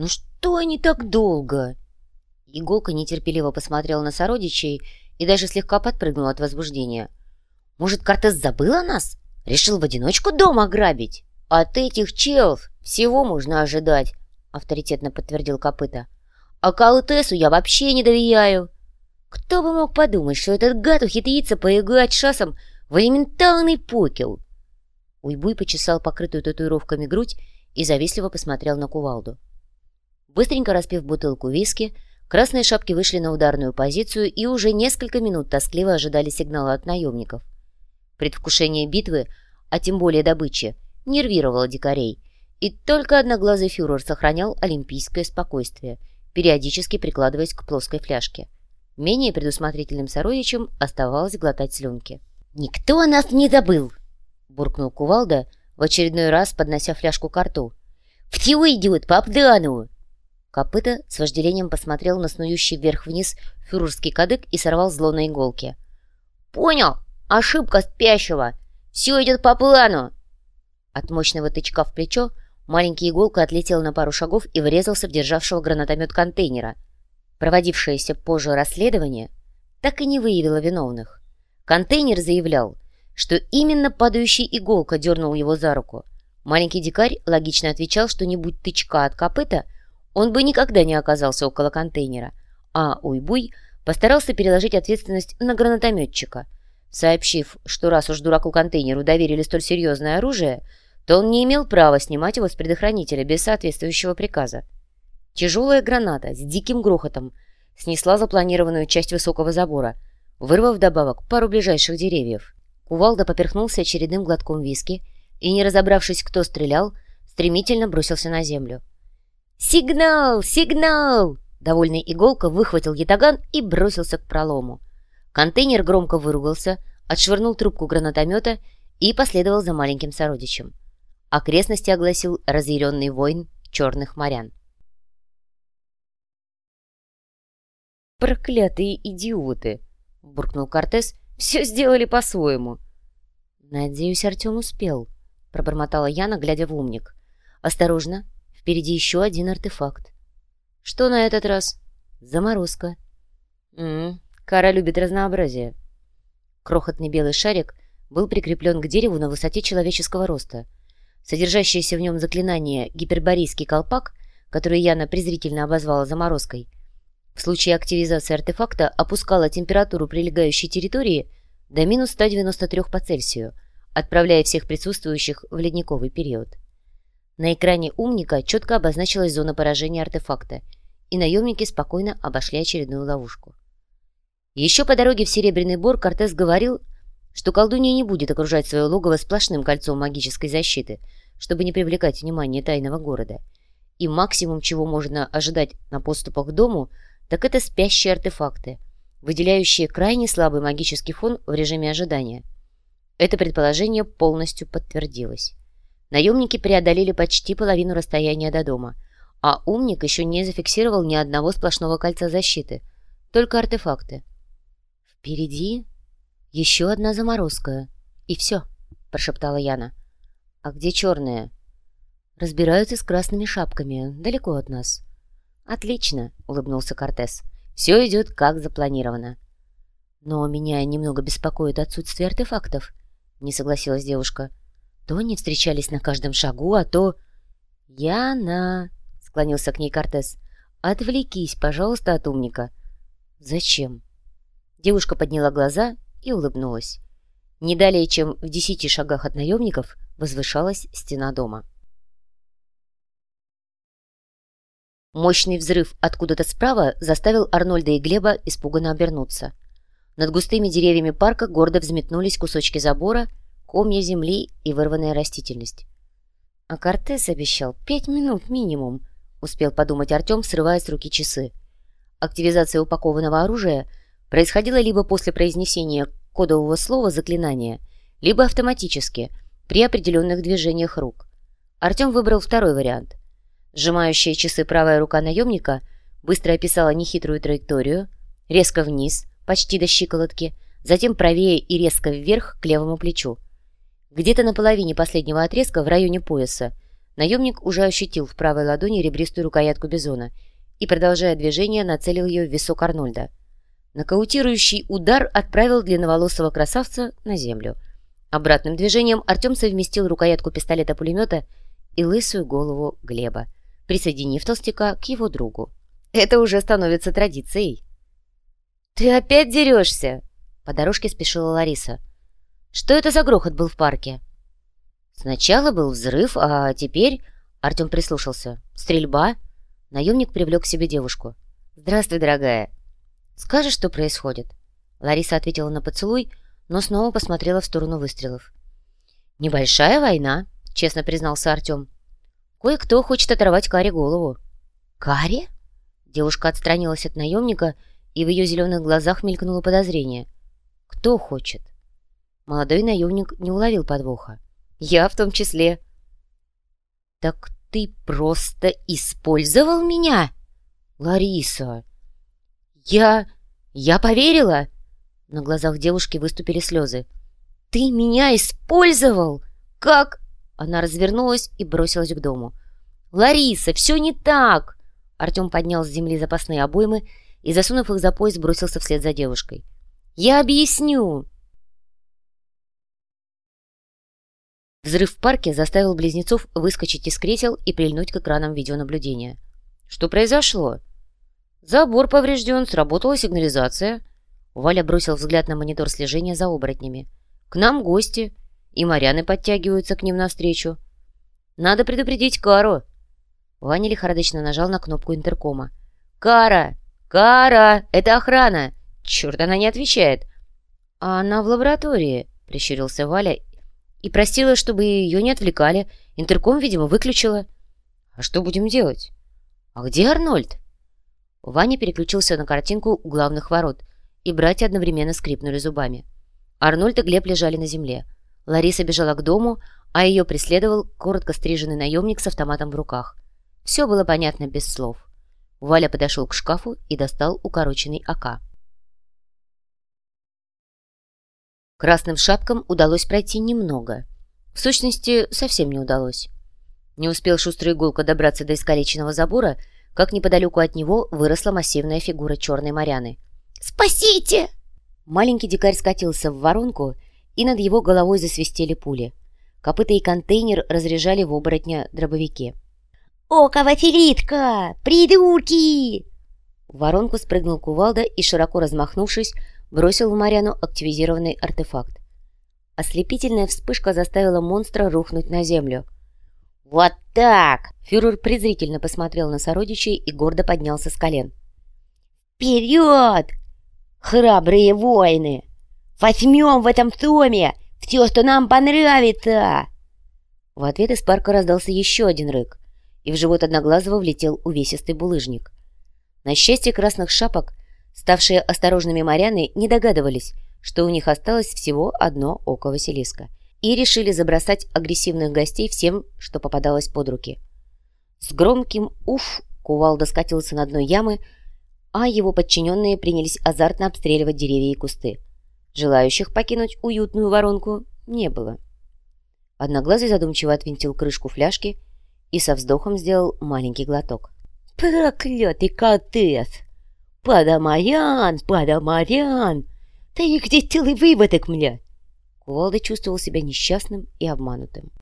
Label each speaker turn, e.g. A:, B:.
A: «Ну что они так долго?» Иголка нетерпеливо посмотрела на сородичей и даже слегка подпрыгнула от возбуждения. «Может, Кортес забыл о нас? Решил в одиночку дом ограбить? От этих челов всего можно ожидать», — авторитетно подтвердил копыта. «А Каутесу я вообще не доверяю. Кто бы мог подумать, что этот гад ухитрится поиграть шасом в элементарный покел?» Уйбуй почесал покрытую татуировками грудь и завистливо посмотрел на кувалду. Быстренько распив бутылку виски, красные шапки вышли на ударную позицию и уже несколько минут тоскливо ожидали сигнала от наемников. Предвкушение битвы, а тем более добычи, нервировало дикарей, и только одноглазый фюрер сохранял олимпийское спокойствие, периодически прикладываясь к плоской фляжке. Менее предусмотрительным сородичем оставалось глотать слюнки. «Никто нас не забыл!» — буркнул кувалда, в очередной раз поднося фляжку к рту. «Все идет по обдану!» Копыта с вожделением посмотрел на снующий вверх-вниз фюрерский кадык и сорвал зло на иголке. «Понял! Ошибка спящего! Все идет по плану!» От мощного тычка в плечо маленький иголка отлетел на пару шагов и врезался в державшего гранатомет контейнера. Проводившееся позже расследование так и не выявило виновных. Контейнер заявлял, что именно падающий иголка дернул его за руку. Маленький дикарь логично отвечал, что не будь тычка от копыта – он бы никогда не оказался около контейнера, а Уйбуй постарался переложить ответственность на гранатометчика, сообщив, что раз уж дураку-контейнеру доверили столь серьезное оружие, то он не имел права снимать его с предохранителя без соответствующего приказа. Тяжелая граната с диким грохотом снесла запланированную часть высокого забора, вырвав вдобавок пару ближайших деревьев. Кувалда поперхнулся очередным глотком виски и, не разобравшись, кто стрелял, стремительно бросился на землю. «Сигнал! Сигнал!» Довольный иголка выхватил ятаган и бросился к пролому. Контейнер громко выругался, отшвырнул трубку гранатомета и последовал за маленьким сородичем. Окрестности огласил разъяренный воин черных морян. «Проклятые идиоты!» — буркнул Кортес. «Все сделали по-своему». «Надеюсь, Артем успел», — пробормотала Яна, глядя в умник. «Осторожно, Впереди еще один артефакт. Что на этот раз? Заморозка. М кара любит разнообразие. Крохотный белый шарик был прикреплен к дереву на высоте человеческого роста. Содержащееся в нем заклинание «Гиперборейский колпак», которое Яна презрительно обозвала заморозкой, в случае активизации артефакта опускала температуру прилегающей территории до минус 193 по Цельсию, отправляя всех присутствующих в ледниковый период. На экране умника четко обозначилась зона поражения артефакта, и наемники спокойно обошли очередную ловушку. Еще по дороге в Серебряный Бор Кортес говорил, что колдунья не будет окружать свое логово сплошным кольцом магической защиты, чтобы не привлекать внимание тайного города. И максимум, чего можно ожидать на подступах к дому, так это спящие артефакты, выделяющие крайне слабый магический фон в режиме ожидания. Это предположение полностью подтвердилось. Наемники преодолели почти половину расстояния до дома, а умник еще не зафиксировал ни одного сплошного кольца защиты, только артефакты. «Впереди еще одна заморозка, и все», — прошептала Яна. «А где черные?» «Разбираются с красными шапками, далеко от нас». «Отлично», — улыбнулся Кортес. «Все идет как запланировано». «Но меня немного беспокоит отсутствие артефактов», — не согласилась девушка. То они встречались на каждом шагу, а то... «Яна!» — склонился к ней Кортес. «Отвлекись, пожалуйста, от умника». «Зачем?» Девушка подняла глаза и улыбнулась. Не далее, чем в десяти шагах от наемников, возвышалась стена дома. Мощный взрыв откуда-то справа заставил Арнольда и Глеба испуганно обернуться. Над густыми деревьями парка гордо взметнулись кусочки забора комья земли и вырванная растительность. А Кортес обещал пять минут минимум, успел подумать Артем, срывая с руки часы. Активизация упакованного оружия происходила либо после произнесения кодового слова заклинания, либо автоматически, при определенных движениях рук. Артем выбрал второй вариант. Сжимающая часы правая рука наемника быстро описала нехитрую траекторию, резко вниз, почти до щиколотки, затем правее и резко вверх к левому плечу. Где-то на половине последнего отрезка, в районе пояса, Наемник уже ощутил в правой ладони ребристую рукоятку бизона и, продолжая движение, нацелил ее в висок Арнольда. Нокаутирующий удар отправил длинноволосого красавца на землю. Обратным движением Артем совместил рукоятку пистолета-пулемета и лысую голову Глеба, присоединив толстяка к его другу. Это уже становится традицией. «Ты опять дерешься?» По дорожке спешила Лариса. «Что это за грохот был в парке?» Сначала был взрыв, а теперь... Артем прислушался. «Стрельба?» Наемник привлек к себе девушку. «Здравствуй, дорогая. Скажешь, что происходит?» Лариса ответила на поцелуй, но снова посмотрела в сторону выстрелов. «Небольшая война», — честно признался Артем. «Кое-кто хочет оторвать Каре голову». «Каре?» Девушка отстранилась от наемника, и в ее зеленых глазах мелькнуло подозрение. «Кто хочет?» Молодой наемник не уловил подвоха. «Я в том числе». «Так ты просто использовал меня?» «Лариса!» «Я... я поверила!» На глазах девушки выступили слезы. «Ты меня использовал? Как?» Она развернулась и бросилась к дому. «Лариса, все не так!» Артем поднял с земли запасные обоймы и, засунув их за пояс, бросился вслед за девушкой. «Я объясню!» Взрыв в парке заставил близнецов выскочить из кресел и прильнуть к экранам видеонаблюдения. «Что произошло?» «Забор поврежден, сработала сигнализация». Валя бросил взгляд на монитор слежения за оборотнями. «К нам гости, и моряны подтягиваются к ним навстречу. Надо предупредить Кару». Ваня лихорадочно нажал на кнопку интеркома. «Кара! Кара! Это охрана! Черт, она не отвечает!» «А она в лаборатории», — прищурился Валя и просила, чтобы ее не отвлекали. Интерком, видимо, выключила. «А что будем делать?» «А где Арнольд?» Ваня переключился на картинку у главных ворот, и братья одновременно скрипнули зубами. Арнольд и Глеб лежали на земле. Лариса бежала к дому, а ее преследовал коротко стриженный наемник с автоматом в руках. Все было понятно без слов. Валя подошел к шкафу и достал укороченный АК. Красным шапкам удалось пройти немного. В сущности, совсем не удалось. Не успел шустрый иголка добраться до искалеченного забора, как неподалеку от него выросла массивная фигура черной моряны. «Спасите!» Маленький дикарь скатился в воронку, и над его головой засвистели пули. Копыта и контейнер разряжали в оборотня дробовики. «О, Кавафилитка! Придурки!» В воронку спрыгнул кувалда и, широко размахнувшись, бросил в Марьяну активизированный артефакт. Ослепительная вспышка заставила монстра рухнуть на землю. «Вот так!» Фюрер презрительно посмотрел на сородичей и гордо поднялся с колен. «Вперед! Храбрые воины! Возьмем в этом томе все, что нам понравится!» В ответ из парка раздался еще один рык, и в живот Одноглазого влетел увесистый булыжник. На счастье красных шапок, ставшие осторожными моряны, не догадывались, что у них осталось всего одно око Василиска — и решили забросать агрессивных гостей всем, что попадалось под руки. С громким «уф» кувалда скатился на дно ямы, а его подчиненные принялись азартно обстреливать деревья и кусты. Желающих покинуть уютную воронку не было. Одноглазый задумчиво отвинтил крышку фляжки и со вздохом сделал маленький глоток. «Проклятый котес! Падамарян, падамарян! Да их где целый выводок, мне!» Кувалда чувствовал себя несчастным и обманутым.